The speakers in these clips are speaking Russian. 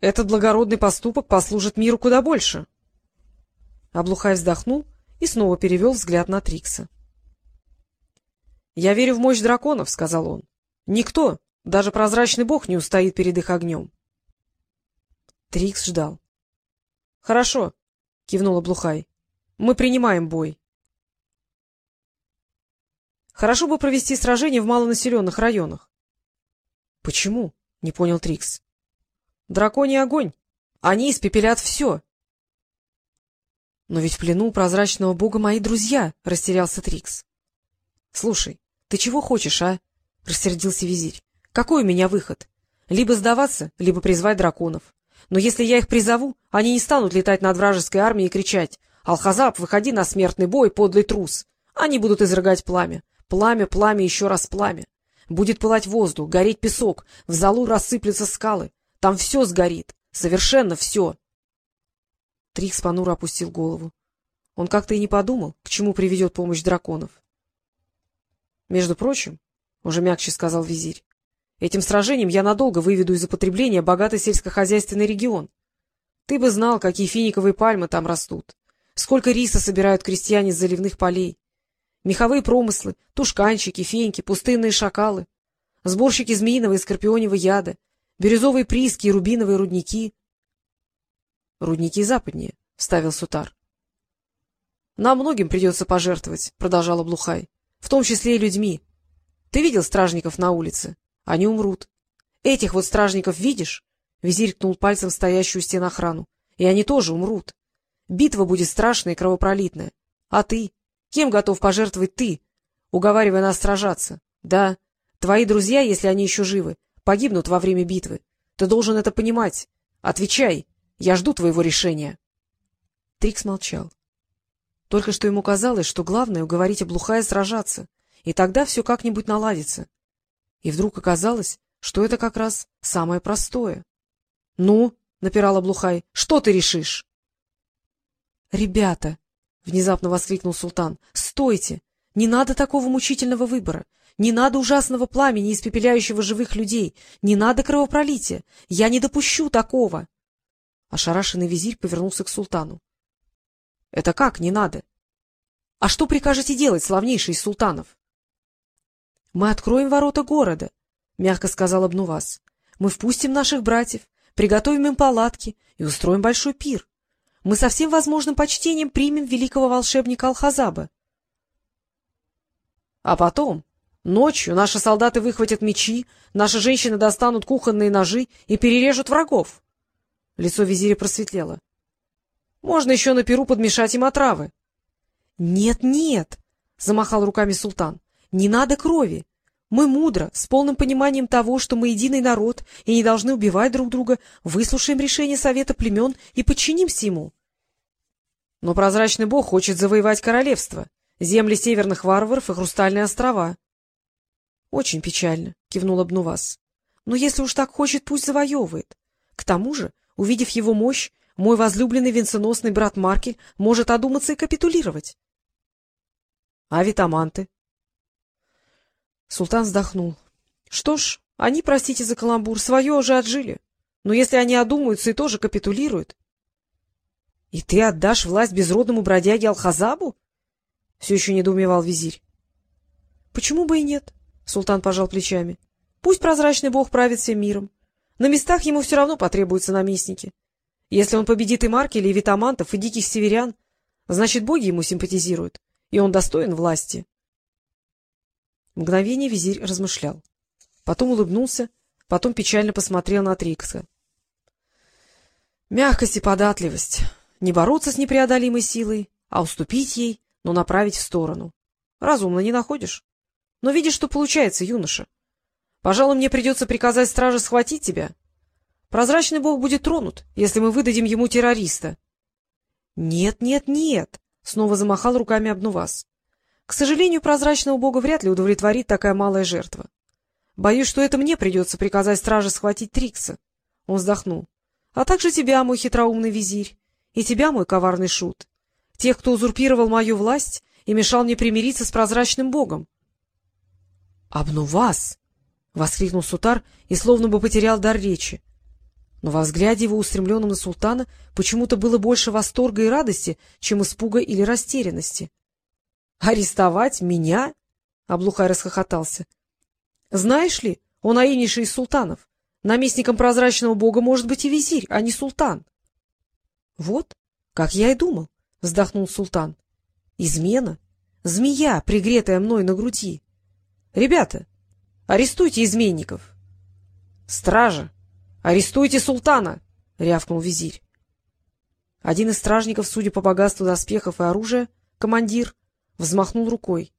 этот благородный поступок послужит миру куда больше. Облухай вздохнул и снова перевел взгляд на Трикса. — Я верю в мощь драконов, — сказал он. — Никто, даже прозрачный бог, не устоит перед их огнем. Трикс ждал. — Хорошо, — кивнул Облухай. — Мы принимаем бой. Хорошо бы провести сражение в малонаселенных районах. — Почему? — не понял Трикс. — Драконий огонь. Они испепелят все. — Но ведь в плену прозрачного бога мои друзья, — растерялся Трикс. — Слушай, ты чего хочешь, а? — рассердился визирь. — Какой у меня выход? Либо сдаваться, либо призвать драконов. Но если я их призову, они не станут летать над вражеской армией и кричать «Алхазаб, выходи на смертный бой, подлый трус!» Они будут изрыгать пламя. Пламя, пламя, еще раз пламя. Будет пылать воздух, гореть песок, в залу рассыплются скалы. Там все сгорит, совершенно все. Трикс понуро опустил голову. Он как-то и не подумал, к чему приведет помощь драконов. — Между прочим, — уже мягче сказал визирь, — этим сражением я надолго выведу из употребления богатый сельскохозяйственный регион. Ты бы знал, какие финиковые пальмы там растут, сколько риса собирают крестьяне с заливных полей, меховые промыслы, тушканчики, феньки, пустынные шакалы, сборщики змеиного и скорпионевого яда, бирюзовые прииски и рубиновые рудники, — Рудники западнее, — вставил Сутар. — Нам многим придется пожертвовать, — продолжала Блухай, — в том числе и людьми. Ты видел стражников на улице? Они умрут. Этих вот стражников видишь? Визирь ткнул пальцем стоящую стену охрану. И они тоже умрут. Битва будет страшная и кровопролитная. А ты? Кем готов пожертвовать ты, уговаривая нас сражаться? Да, твои друзья, если они еще живы, погибнут во время битвы. Ты должен это понимать. Отвечай. Я жду твоего решения. Трикс молчал. Только что ему казалось, что главное — уговорить Облухая сражаться, и тогда все как-нибудь наладится. И вдруг оказалось, что это как раз самое простое. — Ну, — напирал Облухай, — что ты решишь? — Ребята! — внезапно воскликнул султан. — Стойте! Не надо такого мучительного выбора. Не надо ужасного пламени, испепеляющего живых людей. Не надо кровопролития. Я не допущу такого. Ошарашенный визирь повернулся к султану. — Это как не надо? — А что прикажете делать, славнейший из султанов? — Мы откроем ворота города, — мягко сказал Обнувас. — Мы впустим наших братьев, приготовим им палатки и устроим большой пир. Мы со всем возможным почтением примем великого волшебника Алхазаба. — А потом, ночью, наши солдаты выхватят мечи, наши женщины достанут кухонные ножи и перережут врагов. Лицо визиря просветлело. — Можно еще на перу подмешать им отравы. «Нет, — Нет-нет, — замахал руками султан, — не надо крови. Мы мудро, с полным пониманием того, что мы единый народ и не должны убивать друг друга, выслушаем решение Совета племен и подчинимся ему. Но прозрачный бог хочет завоевать королевство, земли северных варваров и хрустальные острова. — Очень печально, — кивнул Обнувас. — Но если уж так хочет, пусть завоевывает. К тому же Увидев его мощь, мой возлюбленный венценосный брат Маркель может одуматься и капитулировать. — А витаманты? Султан вздохнул. — Что ж, они, простите за каламбур, свое уже отжили. Но если они одумаются и тоже капитулируют... — И ты отдашь власть безродному бродяге Алхазабу? — все еще недоумевал визирь. — Почему бы и нет? — султан пожал плечами. — Пусть прозрачный бог правит всем миром. На местах ему все равно потребуются наместники. Если он победит и Маркеля, и Витамантов, и диких северян, значит, боги ему симпатизируют, и он достоин власти. Мгновение визирь размышлял. Потом улыбнулся, потом печально посмотрел на Трикса. Мягкость и податливость. Не бороться с непреодолимой силой, а уступить ей, но направить в сторону. Разумно не находишь? Но видишь, что получается, юноша. Пожалуй, мне придется приказать страже схватить тебя. Прозрачный бог будет тронут, если мы выдадим ему террориста. — Нет, нет, нет! — снова замахал руками Обнувас. — К сожалению, прозрачного бога вряд ли удовлетворит такая малая жертва. Боюсь, что это мне придется приказать страже схватить Трикса. Он вздохнул. — А также тебя, мой хитроумный визирь, и тебя, мой коварный шут, тех, кто узурпировал мою власть и мешал мне примириться с прозрачным богом. — Обнувас! — воскликнул Сутар и словно бы потерял дар речи. но во взгляде его, устремленном на султана, почему-то было больше восторга и радости, чем испуга или растерянности. — Арестовать меня? — Облухай расхохотался. — Знаешь ли, он аинейший из султанов. Наместником прозрачного бога может быть и визирь, а не султан. — Вот, как я и думал, — вздохнул султан. — Измена? Змея, пригретая мной на груди. — Ребята, арестуйте изменников. — Стража! — Арестуйте султана! — рявкнул визирь. Один из стражников, судя по богатству доспехов и оружия, командир, взмахнул рукой.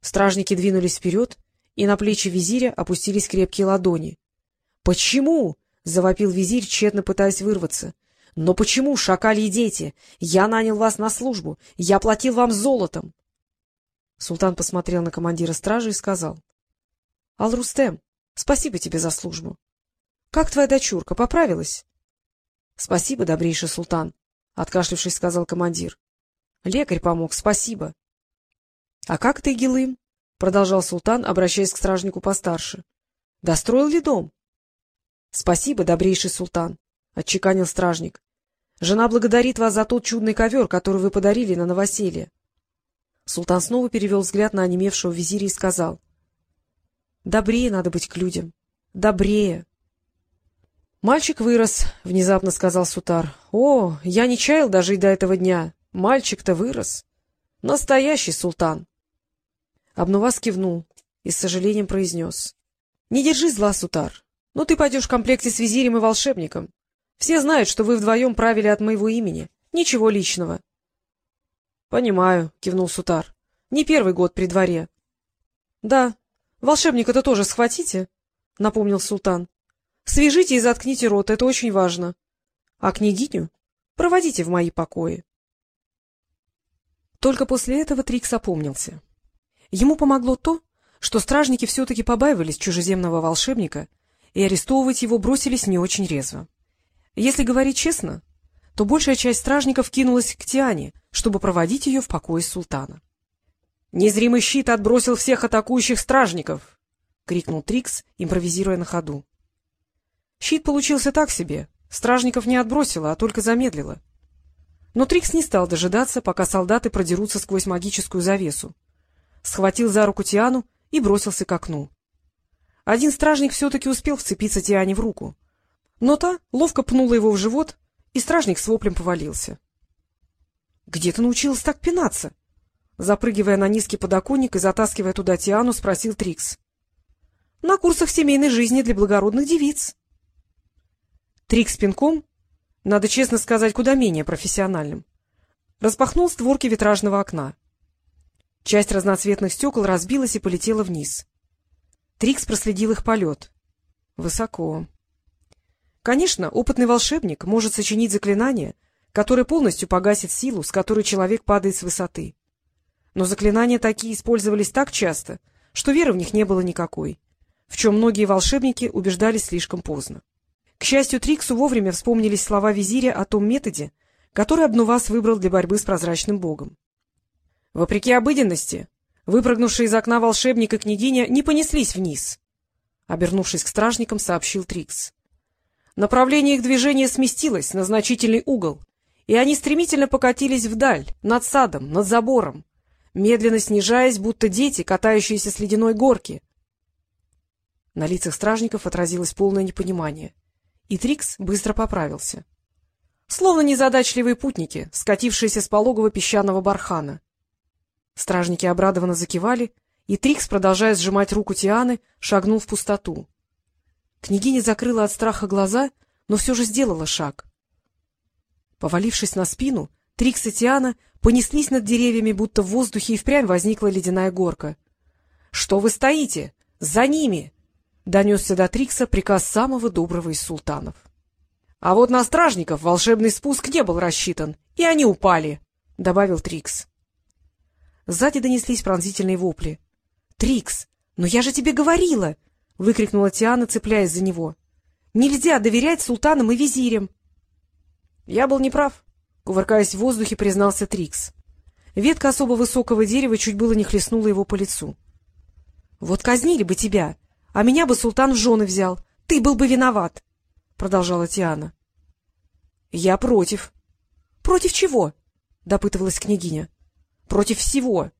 Стражники двинулись вперед, и на плечи визиря опустились крепкие ладони. — Почему? — завопил визирь, тщетно пытаясь вырваться. — Но почему, шакали и дети? Я нанял вас на службу, я платил вам золотом. Султан посмотрел на командира стражи и сказал. — Алрустем, спасибо тебе за службу. — Как твоя дочурка, поправилась? — Спасибо, добрейший султан, — откашлившись, сказал командир. — Лекарь помог, спасибо. — А как ты, Гилым? — продолжал султан, обращаясь к стражнику постарше. — Достроил ли дом? — Спасибо, добрейший султан, — отчеканил стражник. — Жена благодарит вас за тот чудный ковер, который вы подарили на новоселье. Султан снова перевел взгляд на онемевшего визиря и сказал. — Добрее надо быть к людям. Добрее. —— Мальчик вырос, — внезапно сказал Сутар. — О, я не чаял даже и до этого дня. Мальчик-то вырос. Настоящий султан. Обнувас кивнул и с сожалением произнес. — Не держи зла, Сутар. Ну, ты пойдешь в комплекте с визирем и волшебником. Все знают, что вы вдвоем правили от моего имени. Ничего личного. — Понимаю, — кивнул Сутар. — Не первый год при дворе. — Да, волшебника-то тоже схватите, — напомнил султан. Свяжите и заткните рот, это очень важно. А княгиню проводите в мои покои. Только после этого Трикс опомнился. Ему помогло то, что стражники все-таки побаивались чужеземного волшебника и арестовывать его бросились не очень резво. Если говорить честно, то большая часть стражников кинулась к Тиане, чтобы проводить ее в покое султана. — Незримый щит отбросил всех атакующих стражников! — крикнул Трикс, импровизируя на ходу. Щит получился так себе. Стражников не отбросило, а только замедлило. Но Трикс не стал дожидаться, пока солдаты продерутся сквозь магическую завесу. Схватил за руку Тиану и бросился к окну. Один стражник все-таки успел вцепиться Тиане в руку. Но та ловко пнула его в живот, и стражник с воплем повалился. — Где ты научилась так пинаться? Запрыгивая на низкий подоконник и затаскивая туда Тиану, спросил Трикс. — На курсах семейной жизни для благородных девиц. Трик с пинком, надо честно сказать, куда менее профессиональным, распахнул створки витражного окна. Часть разноцветных стекол разбилась и полетела вниз. Трикс проследил их полет. Высоко. Конечно, опытный волшебник может сочинить заклинание, которое полностью погасит силу, с которой человек падает с высоты. Но заклинания такие использовались так часто, что веры в них не было никакой, в чем многие волшебники убеждались слишком поздно. К счастью, Триксу вовремя вспомнились слова визиря о том методе, который Обнувас выбрал для борьбы с прозрачным богом. Вопреки обыденности, выпрыгнувшие из окна волшебник и княгиня не понеслись вниз. Обернувшись к стражникам, сообщил Трикс. Направление их движения сместилось на значительный угол, и они стремительно покатились вдаль, над садом, над забором, медленно снижаясь, будто дети, катающиеся с ледяной горки. На лицах стражников отразилось полное непонимание и Трикс быстро поправился. Словно незадачливые путники, скатившиеся с пологого песчаного бархана. Стражники обрадованно закивали, и Трикс, продолжая сжимать руку Тианы, шагнул в пустоту. Княгиня закрыла от страха глаза, но все же сделала шаг. Повалившись на спину, Трикс и Тиана понеслись над деревьями, будто в воздухе и впрямь возникла ледяная горка. — Что вы стоите? За ними! — донесся до Трикса приказ самого доброго из султанов. А вот на стражников волшебный спуск не был рассчитан, и они упали, — добавил Трикс. Сзади донеслись пронзительные вопли. — Трикс, но я же тебе говорила! — выкрикнула Тиана, цепляясь за него. — Нельзя доверять султанам и визирям. — Я был неправ, — кувыркаясь в воздухе, признался Трикс. Ветка особо высокого дерева чуть было не хлестнула его по лицу. — Вот казнили бы тебя! — а меня бы султан в жены взял. Ты был бы виноват. продолжала Тиана. — Я против. — Против чего? — допытывалась княгиня. — Против всего.